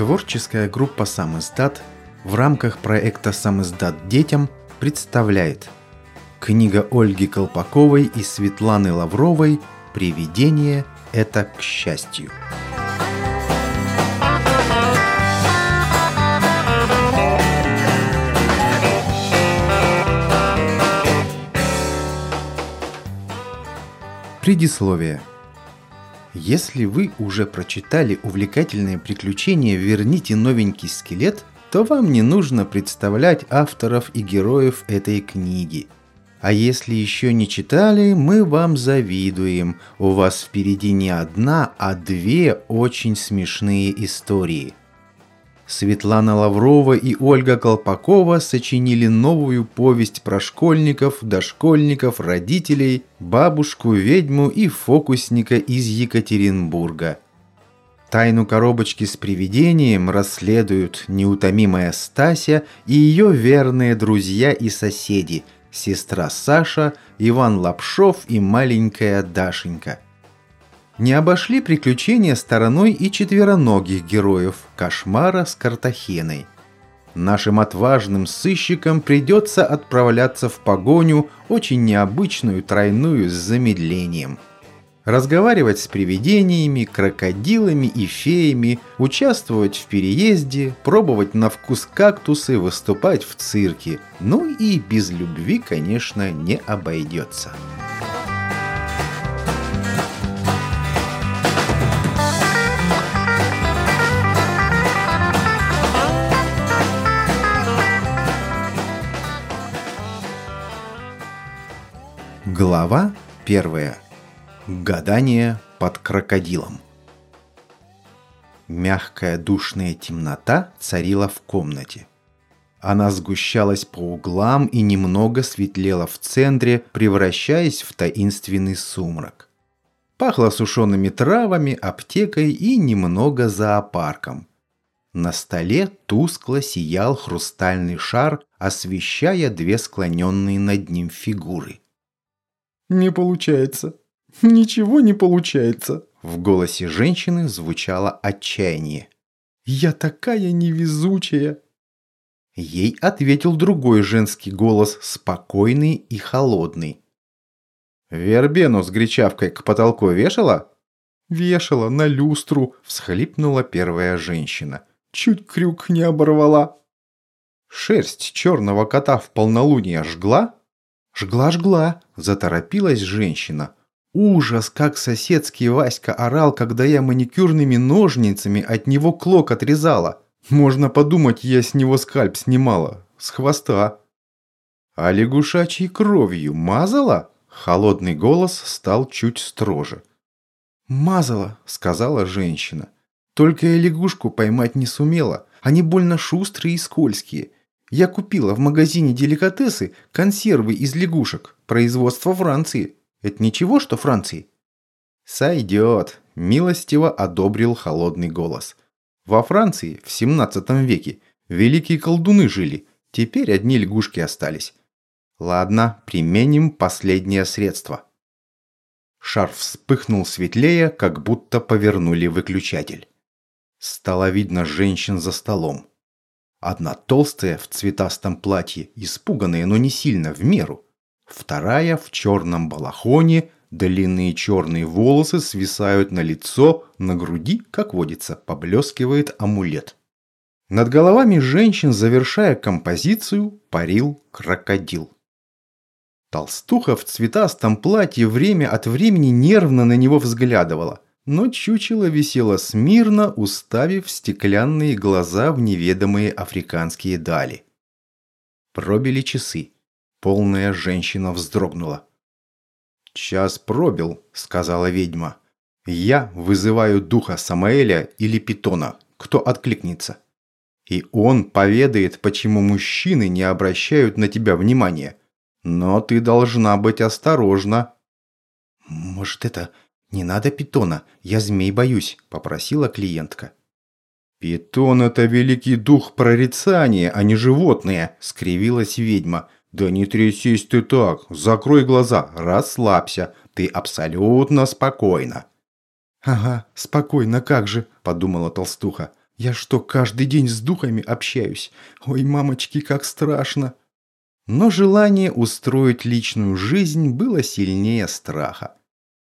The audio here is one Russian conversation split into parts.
Творческая группа «Сам издат» в рамках проекта «Сам издат детям» представляет Книга Ольги Колпаковой и Светланы Лавровой «Привидение – это к счастью». Предисловие – если вы уже прочитали увлекательное приключение «Верните новенький скелет», то вам не нужно представлять авторов и героев этой книги. А если еще не читали, мы вам завидуем. У вас впереди не одна, а две очень смешные истории – Светлана Лаврова и Ольга Колпакова сочинили новую повесть про школьников, дошкольников, родителей, бабушку-ведьму и фокусника из Екатеринбурга. Тайну коробочки с привидением расследуют неутомимая Стася и ее верные друзья и соседи, сестра Саша, Иван Лапшов и маленькая Дашенька – не обошли приключения стороной и четвероногих героев Кошмара с Картахеной. Нашим отважным сыщикам придется отправляться в погоню, очень необычную тройную с замедлением. Разговаривать с привидениями, крокодилами и феями, участвовать в переезде, пробовать на вкус кактусы, выступать в цирке. Ну и без любви, конечно, не обойдется. Глава первая. Гадание под крокодилом. Мягкая душная темнота царила в комнате. Она сгущалась по углам и немного светлела в центре, превращаясь в таинственный сумрак. Пахло сушеными травами, аптекой и немного зоопарком. На столе тускло сиял хрустальный шар, освещая две склоненные над ним фигуры – «Не получается. Ничего не получается». В голосе женщины звучало отчаяние. «Я такая невезучая!» Ей ответил другой женский голос, спокойный и холодный. «Вербену с гречавкой к потолку вешала?» «Вешала на люстру», – всхлипнула первая женщина. «Чуть крюк не оборвала». «Шерсть черного кота в полнолуние жгла?» «Жгла-жгла!» – заторопилась женщина. Ужас, как соседский Васька орал, когда я маникюрными ножницами от него клок отрезала. Можно подумать, я с него скальп снимала. С хвоста. А лягушачьей кровью мазала? Холодный голос стал чуть строже. «Мазала», – сказала женщина. «Только я лягушку поймать не сумела. Они больно шустрые и скользкие. Я купила в магазине деликатесы консервы из лягушек, производства Франции. Это ничего, что Франции?» «Сойдет», – милостиво одобрил холодный голос. «Во Франции в 17 веке великие колдуны жили, теперь одни лягушки остались. Ладно, применим последнее средство». Шар вспыхнул светлее, как будто повернули выключатель. Стало видно женщин за столом. Одна толстая в цветастом платье, испуганная, но не сильно, в меру. Вторая в черном балахоне, длинные черные волосы свисают на лицо, на груди, как водится, поблескивает амулет. Над головами женщин, завершая композицию, парил крокодил. Толстуха в цветастом платье время от времени нервно на него взглядывала – но чучело висело смирно, уставив стеклянные глаза в неведомые африканские дали. Пробили часы. Полная женщина вздрогнула. «Час пробил», — сказала ведьма. «Я вызываю духа Самаэля или Питона, кто откликнется. И он поведает, почему мужчины не обращают на тебя внимания. Но ты должна быть осторожна». «Может, это «Не надо питона, я змей боюсь», – попросила клиентка. «Питон – это великий дух прорицания, а не животные», – скривилась ведьма. «Да не трясись ты так, закрой глаза, расслабься, ты абсолютно спокойна». «Ага, спокойно, как же», – подумала толстуха. Я что, каждый день с духами общаюсь? Ой, мамочки, как страшно!» Но желание устроить личную жизнь было сильнее страха.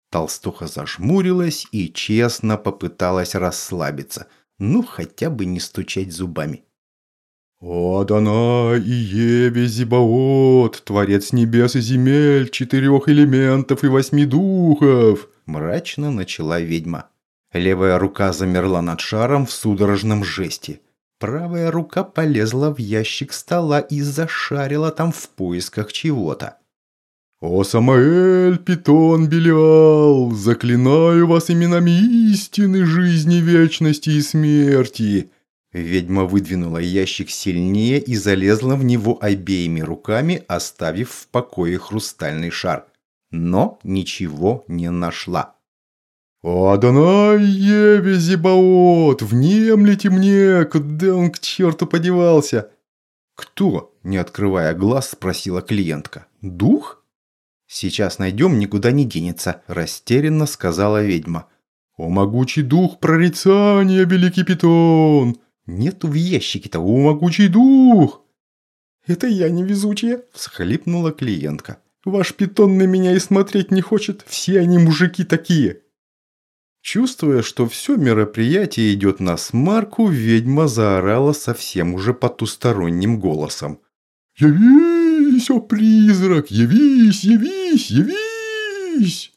Толстуха зажмурилась и честно попыталась расслабиться, ну хотя бы не стучать зубами. «О, Адонай и Еве Зибаот, Творец небес и земель, четырех элементов и восьми духов!» Мрачно начала ведьма. Левая рука замерла над шаром в судорожном жесте. Правая рука полезла в ящик стола и зашарила там в поисках чего-то. «О, Самаэль, Питон, Белиал, заклинаю вас именами истины, жизни, вечности и смерти!» Ведьма выдвинула ящик сильнее и залезла в него обеими руками, оставив в покое хрустальный шар. Но ничего не нашла. «О, Адонай, Еве, Зебаот, внемлите мне, куда он к черту подевался?» «Кто?» – не открывая глаз, спросила клиентка. «Дух?» «Сейчас найдем, никуда не денется», – растерянно сказала ведьма. «О, могучий дух прорицания, великий питон!» Нету в ящике-то, у могучий дух!» «Это я невезучая!» – всхлипнула клиентка. «Ваш питон на меня и смотреть не хочет, все они мужики такие!» Чувствуя, что все мероприятие идет на смарку, ведьма заорала совсем уже потусторонним голосом. «Явись, о призрак! Явись, явись, явись!»